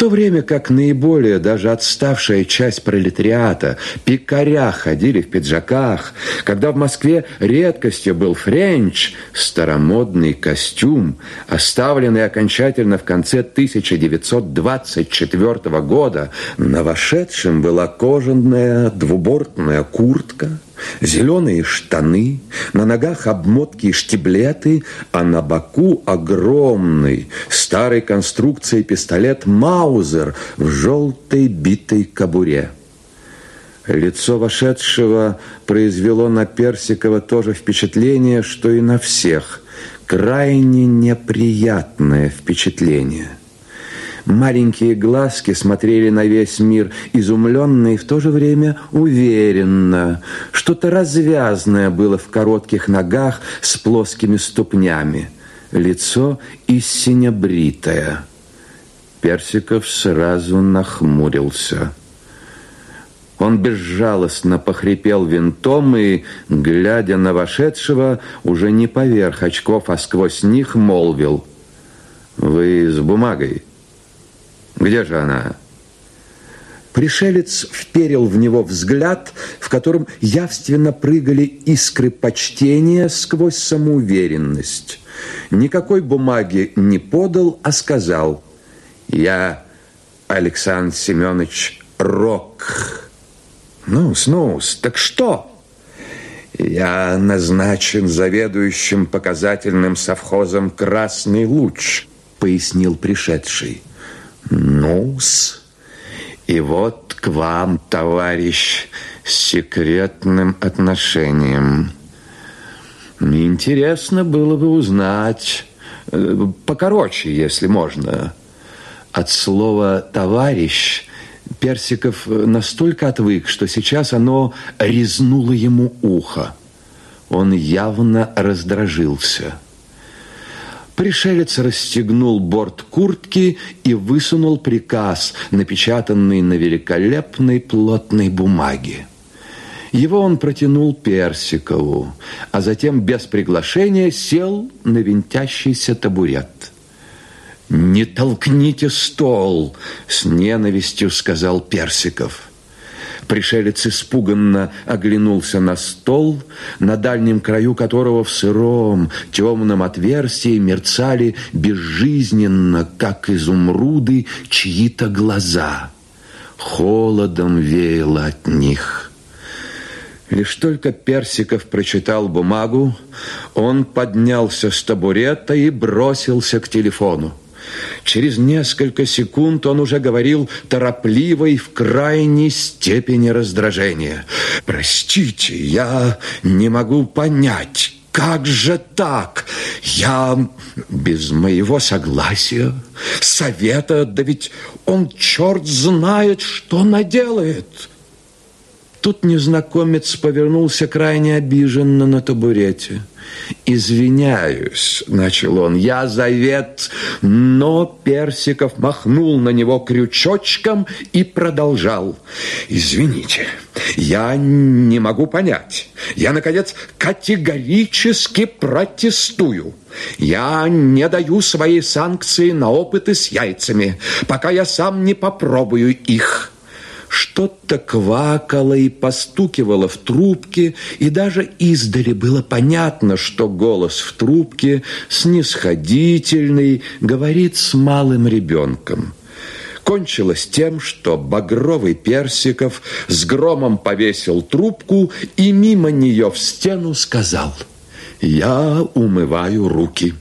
то время как наиболее даже отставшая часть пролетариата, пекаря ходили в пиджаках, когда в Москве редкостью был френч, старомодный костюм, оставленный окончательно в конце 1924 года, на вошедшем была кожаная двубортная куртка, Зеленые штаны, на ногах обмотки и штиблеты, а на боку огромный старой конструкции пистолет «Маузер» в желтой битой кобуре. Лицо вошедшего произвело на Персикова тоже впечатление, что и на всех. Крайне неприятное впечатление – Маленькие глазки смотрели на весь мир изумленно и в то же время уверенно. Что-то развязное было в коротких ногах с плоскими ступнями. Лицо истинно бритое. Персиков сразу нахмурился. Он безжалостно похрипел винтом и, глядя на вошедшего, уже не поверх очков, а сквозь них молвил. «Вы с бумагой?» Где же она? Пришелец вперил в него взгляд, в котором явственно прыгали искры почтения сквозь самоуверенность. Никакой бумаги не подал, а сказал «Я Александр Семенович Рок». «Ну-с, ну-с, так что?» «Я назначен заведующим показательным совхозом «Красный луч», пояснил пришедший. Ну-с, и вот к вам, товарищ, с секретным отношением. Интересно было бы узнать, э, покороче, если можно. От слова «товарищ» Персиков настолько отвык, что сейчас оно резнуло ему ухо. Он явно раздражился. Пришелец расстегнул борт куртки и высунул приказ, напечатанный на великолепной плотной бумаге. Его он протянул Персикову, а затем без приглашения сел на винтящийся табурет. «Не толкните стол!» — с ненавистью сказал Персиков. Пришелец испуганно оглянулся на стол, на дальнем краю которого в сыром темном отверстии мерцали безжизненно, как изумруды, чьи-то глаза. Холодом веяло от них. Лишь только Персиков прочитал бумагу, он поднялся с табурета и бросился к телефону. Через несколько секунд он уже говорил торопливо и в крайней степени раздражения. «Простите, я не могу понять, как же так? Я без моего согласия, совета, да ведь он черт знает, что наделает». Тут незнакомец повернулся крайне обиженно на табурете. «Извиняюсь», — начал он, — «я завет». Но Персиков махнул на него крючочком и продолжал. «Извините, я не могу понять. Я, наконец, категорически протестую». Я не даю своей санкции на опыты с яйцами, пока я сам не попробую их. Что-то квакало и постукивало в трубке, и даже издали было понятно, что голос в трубке снисходительный, говорит с малым ребенком. Кончилось тем, что багровый Персиков с громом повесил трубку и мимо нее в стену сказал «Я умываю руки».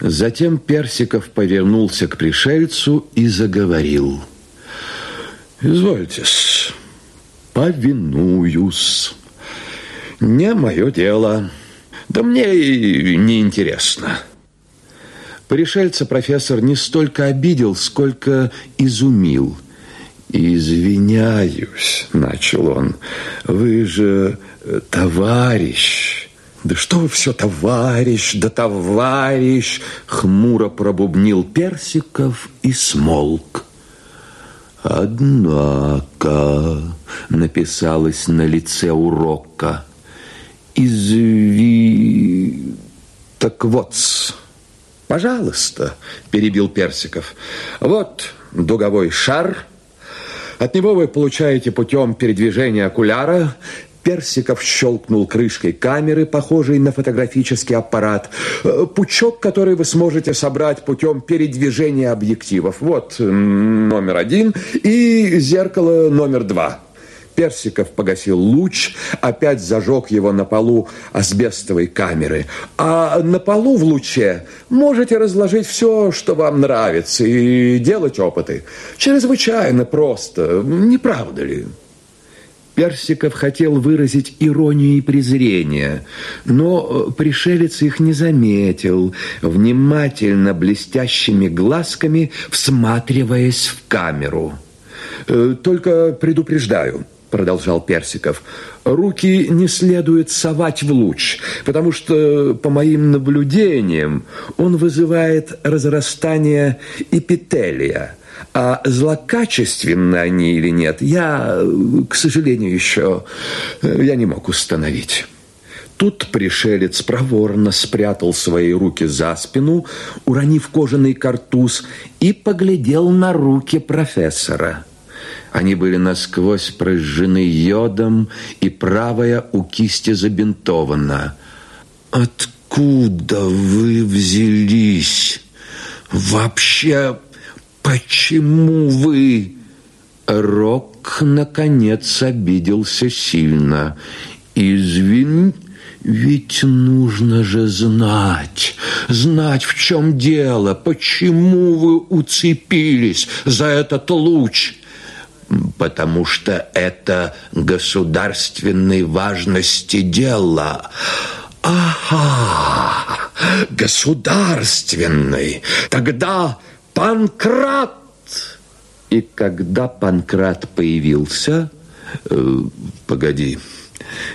Затем Персиков повернулся к пришельцу и заговорил – Извольтесь, повинуюсь. Не мое дело. Да мне и не интересно. Пришельца профессор не столько обидел, сколько изумил. «Извиняюсь», — начал он, — «вы же э, товарищ». «Да что вы все, товарищ, да товарищ!» Хмуро пробубнил Персиков и смолк. Однако, написалось на лице урока, изви... Так вот, пожалуйста, перебил Персиков. Вот дуговой шар. От него вы получаете путем передвижения окуляра Персиков щелкнул крышкой камеры, похожей на фотографический аппарат. Э, пучок, который вы сможете собрать путем передвижения объективов. Вот номер один и зеркало номер два. Персиков погасил луч, опять зажег его на полу асбестовой камеры. А на полу в луче можете разложить все, что вам нравится, и делать опыты. Чрезвычайно просто, не правда ли? Персиков хотел выразить иронию и презрение, но пришелец их не заметил, внимательно блестящими глазками всматриваясь в камеру. «Э, «Только предупреждаю», продолжал Персиков, руки не следует совать в луч, потому что, по моим наблюдениям, он вызывает разрастание эпителия. А злокачественны они или нет, я, к сожалению, еще я не мог установить. Тут пришелец проворно спрятал свои руки за спину, уронив кожаный картуз, и поглядел на руки профессора. Они были насквозь прожжены йодом, и правая у кисти забинтована. «Откуда вы взялись? Вообще, почему вы...» Рок, наконец, обиделся сильно. «Извин, ведь нужно же знать, знать, в чем дело, почему вы уцепились за этот луч» потому что это государственной важности дело. Ага, государственный. Тогда Панкрат. И когда Панкрат появился... Э, погоди,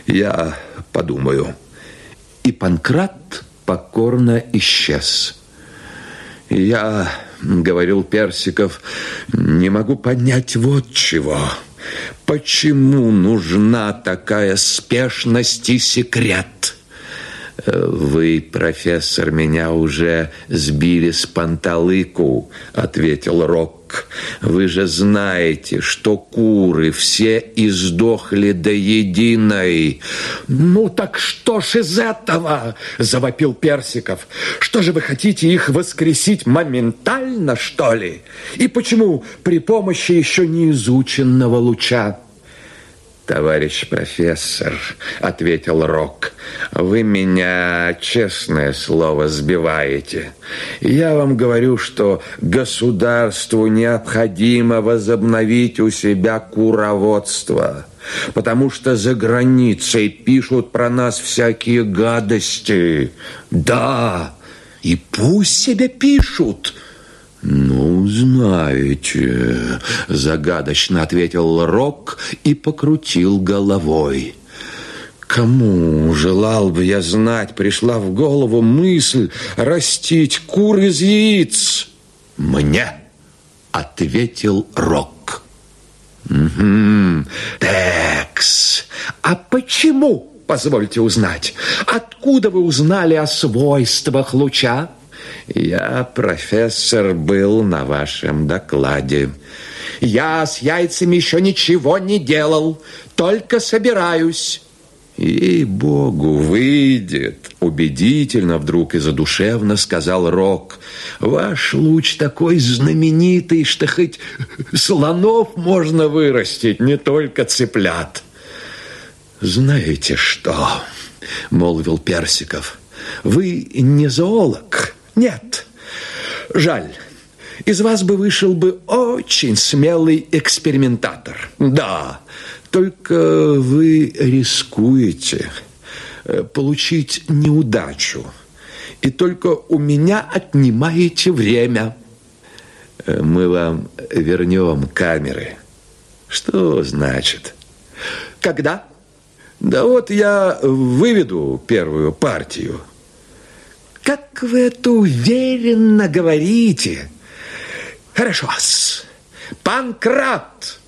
я подумаю. И Панкрат покорно исчез. Я говорил Персиков, не могу понять вот чего. Почему нужна такая спешность и секрет? «Вы, профессор, меня уже сбили с панталыку», — ответил Рок. «Вы же знаете, что куры все издохли до единой». «Ну так что ж из этого?» — завопил Персиков. «Что же вы хотите их воскресить моментально, что ли? И почему при помощи еще не изученного луча?» «Товарищ профессор», — ответил Рок, — «вы меня, честное слово, сбиваете. Я вам говорю, что государству необходимо возобновить у себя куроводство» потому что за границей пишут про нас всякие гадости. Да, и пусть себе пишут, «Ну, знаете», – загадочно ответил Рок и покрутил головой. Кому, желал бы я знать, пришла в голову мысль растить кур из яиц? Мне, ответил Рок. Угу, текс, а почему, позвольте узнать, откуда вы узнали о свойствах луча? Я, профессор, был на вашем докладе. Я с яйцами еще ничего не делал, только собираюсь. И богу выйдет, убедительно вдруг и задушевно сказал Рок. Ваш луч такой знаменитый, что хоть слонов можно вырастить, не только цыплят. Знаете что, молвил Персиков, вы не зоолог, нет, жаль. Из вас бы вышел бы очень смелый экспериментатор. Да, только вы рискуете э, получить неудачу. И только у меня отнимаете время. Э, мы вам вернем камеры. Что значит? Когда? Да вот я выведу первую партию. Как вы это уверенно говорите. Хорошо -с. Панкрат.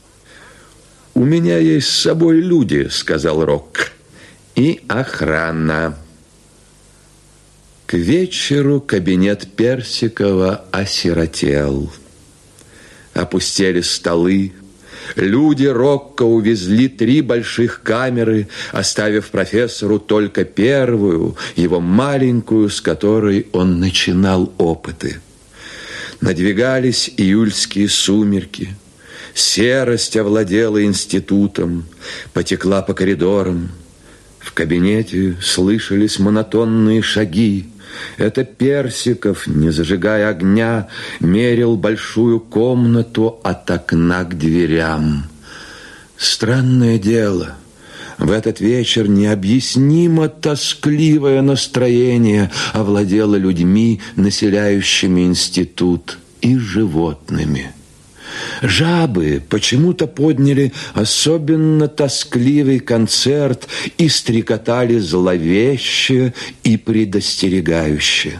У меня есть с собой люди, сказал Рок. И охрана. К вечеру кабинет Персикова осиротел. Опустели столы, Люди Рокко увезли три больших камеры, оставив профессору только первую, его маленькую, с которой он начинал опыты. Надвигались июльские сумерки. Серость овладела институтом, потекла по коридорам. В кабинете слышались монотонные шаги. Это Персиков, не зажигая огня, мерил большую комнату от окна к дверям. Странное дело, в этот вечер необъяснимо тоскливое настроение овладело людьми, населяющими институт, и животными. Жабы почему-то подняли особенно тоскливый концерт и стрекотали зловеще и предостерегающе.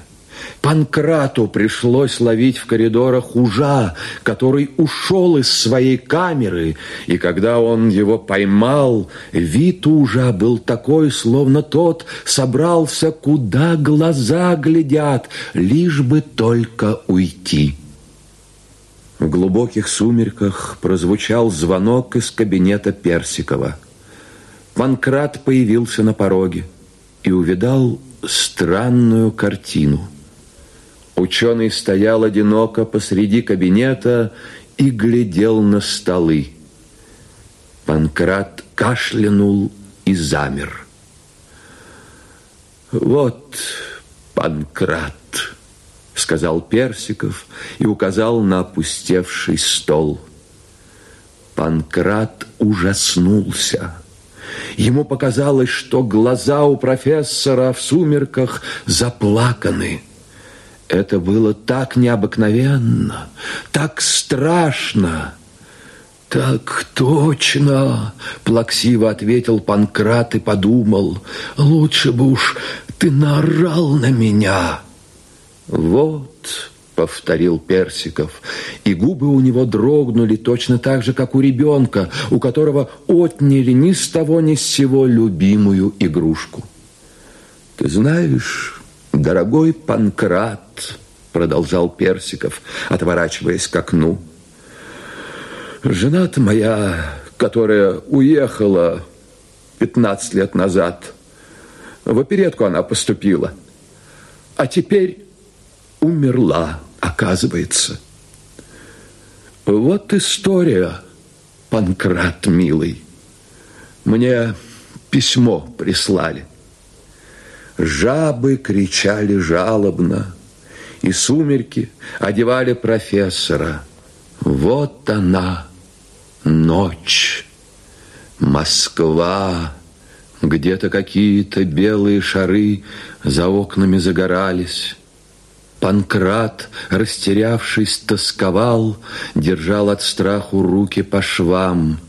Панкрату пришлось ловить в коридорах ужа, который ушел из своей камеры, и когда он его поймал, вид ужа был такой, словно тот собрался, куда глаза глядят, лишь бы только уйти. В глубоких сумерках прозвучал звонок из кабинета Персикова. Панкрат появился на пороге и увидал странную картину. Ученый стоял одиноко посреди кабинета и глядел на столы. Панкрат кашлянул и замер. «Вот, Панкрат!» Сказал Персиков и указал на опустевший стол. Панкрат ужаснулся. Ему показалось, что глаза у профессора в сумерках заплаканы. Это было так необыкновенно, так страшно. «Так точно!» – плаксиво ответил Панкрат и подумал. «Лучше бы уж ты наорал на меня!» «Вот», — повторил Персиков, и губы у него дрогнули точно так же, как у ребенка, у которого отняли ни с того ни с сего любимую игрушку. «Ты знаешь, дорогой Панкрат», — продолжал Персиков, отворачиваясь к окну, «жена моя, которая уехала пятнадцать лет назад, в оперетку она поступила, а теперь умерла, оказывается. Вот история, Панкрат, милый. Мне письмо прислали. Жабы кричали жалобно, и сумерки одевали профессора. Вот она, ночь, Москва, где-то какие-то белые шары за окнами загорались. Панкрат, растерявшись, тосковал, держал от страху руки по швам.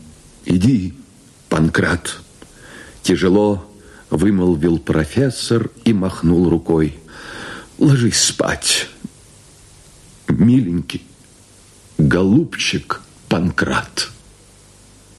«Иди, Панкрат!» Тяжело вымолвил профессор и махнул рукой. «Ложись спать, миленький, голубчик Панкрат!»